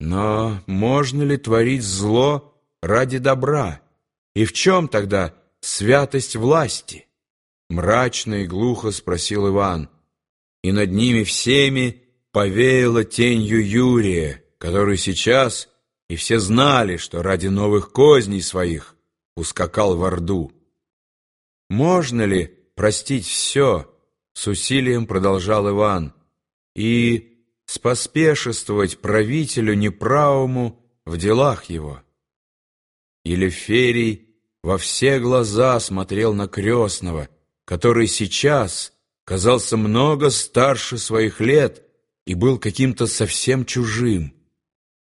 Но можно ли творить зло ради добра? И в чем тогда святость власти? Мрачно и глухо спросил Иван. И над ними всеми повеяло тенью Юрия, который сейчас, и все знали, что ради новых козней своих ускакал в Орду. Можно ли простить все, с усилием продолжал Иван, и споспешествовать правителю неправому в делах его? Или Ферий во все глаза смотрел на крестного, который сейчас казался много старше своих лет и был каким-то совсем чужим.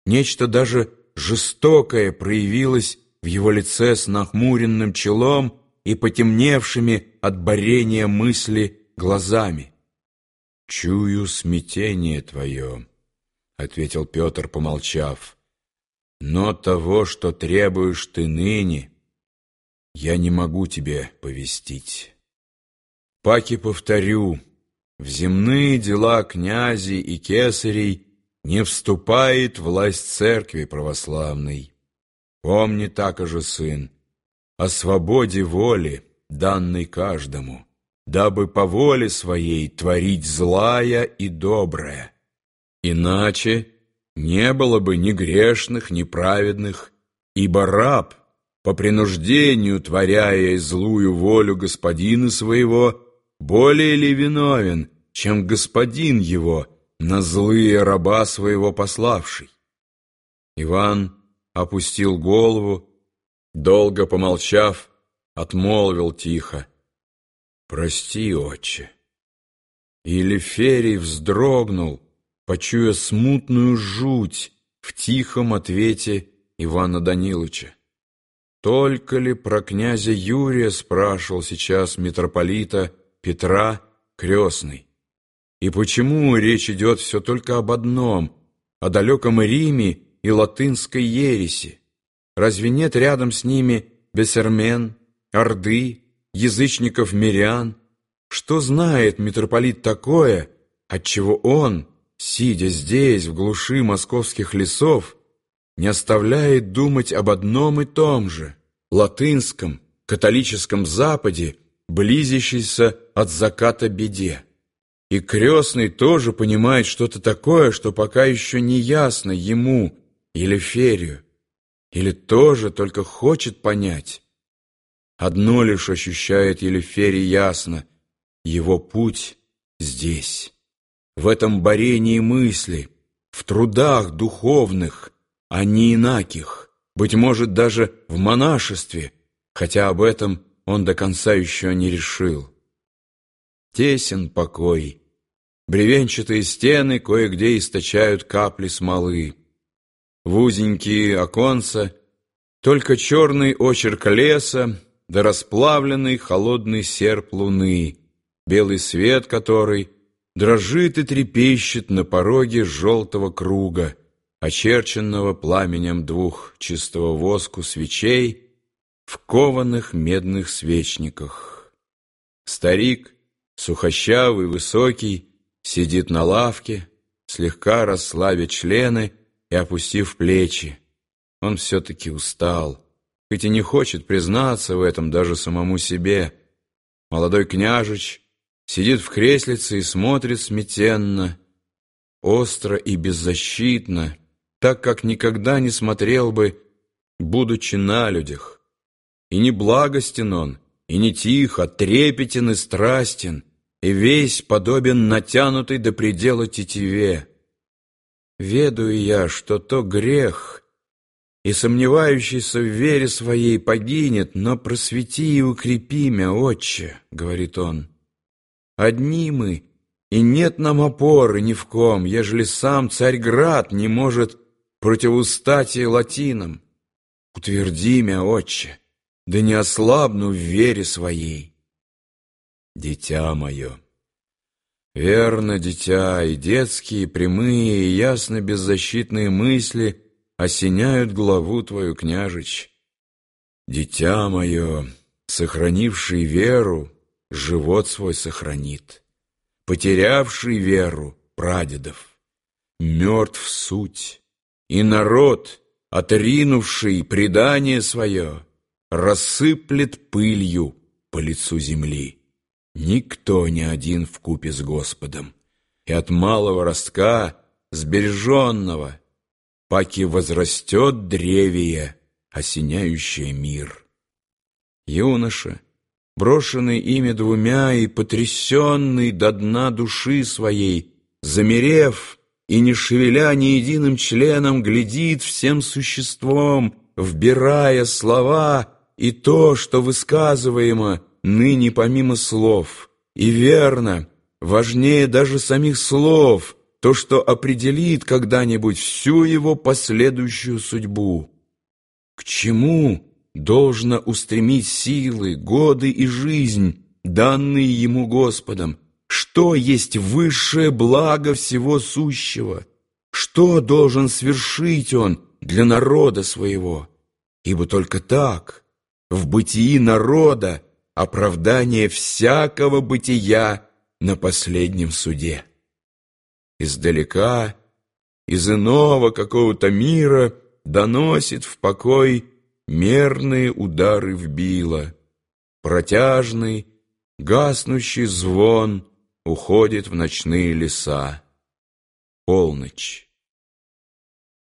Нечто даже жестокое проявилось в его лице с нахмуренным челом и потемневшими от борения мысли глазами. «Чую смятение твое», — ответил Петр, помолчав, «но того, что требуешь ты ныне, я не могу тебе повестить». Паки повторю, в земные дела князей и кесарей не вступает власть церкви православной. Помни так же, сын, о свободе воли, данной каждому, дабы по воле своей творить злая и доброе. Иначе не было бы ни грешных, ни праведных, ибо раб, по принуждению творяя злую волю господина своего, более ли виновен, чем господин его, на злые раба своего пославший? Иван опустил голову, долго помолчав, отмолвил тихо. «Прости, отче». И вздрогнул, почуя смутную жуть в тихом ответе Ивана Даниловича. Только ли про князя Юрия спрашивал сейчас митрополита Петра крестный. И почему речь идет все только об одном, о далеком Риме и латынской ереси? Разве нет рядом с ними бесермен, орды, язычников-мирян? Что знает митрополит такое, отчего он, сидя здесь, в глуши московских лесов, не оставляет думать об одном и том же, латынском, католическом Западе близящейся от заката беде. И крестный тоже понимает что-то такое, что пока еще не ясно ему или Ферию, или тоже только хочет понять. Одно лишь ощущает Елеферий ясно — его путь здесь, в этом борении мысли, в трудах духовных, а не инаких, быть может, даже в монашестве, хотя об этом он до конца еще не решил. Тесен покой. Бревенчатые стены кое-где источают капли смолы. В узенькие оконца только черный очерк леса да расплавленный холодный серп луны, белый свет которой дрожит и трепещет на пороге желтого круга, очерченного пламенем двух чистого воску свечей, в кованых медных свечниках. Старик, сухощавый, высокий, сидит на лавке, слегка расслабя члены и опустив плечи. Он все-таки устал, хоть и не хочет признаться в этом даже самому себе. Молодой княжич сидит в креслице и смотрит смятенно, остро и беззащитно, так как никогда не смотрел бы, будучи на людях. И не благостен он, и не тих, а трепетен и страстен, и весь подобен натянутой до предела тетиве. Ведаю я, что то грех, и сомневающийся в вере своей погинет, но просвети и укрепи мя, отче, — говорит он. Одни мы, и нет нам опоры ни в ком, ежели сам Царьград не может противустать и латинам. Утверди мя, отче, да не ослабну в вере своей. Дитя мое, верно, дитя, и детские, прямые и ясно беззащитные мысли осеняют главу твою, княжич. Дитя мое, сохранивший веру, живот свой сохранит, потерявший веру, прадедов, мертв суть, и народ, отринувший предание свое, рассыплет пылью по лицу земли. Никто не один в купе с Господом, и от малого ростка, сбереженного, паки возрастет древие, осеняющее мир. Юноша, брошенный ими двумя и потрясенный до дна души своей, замерев и не шевеля ни единым членом, глядит всем существом, вбирая слова и то, что высказываемо ныне помимо слов. И верно, важнее даже самих слов, то, что определит когда-нибудь всю его последующую судьбу. К чему должно устремить силы, годы и жизнь, данные ему Господом? Что есть высшее благо всего сущего? Что должен свершить он для народа своего? Ибо только так, в бытии народа, оправдание всякого бытия на последнем суде. Издалека, из иного какого-то мира доносит в покой мерные удары в било. Протяжный, гаснущий звон уходит в ночные леса. Полночь.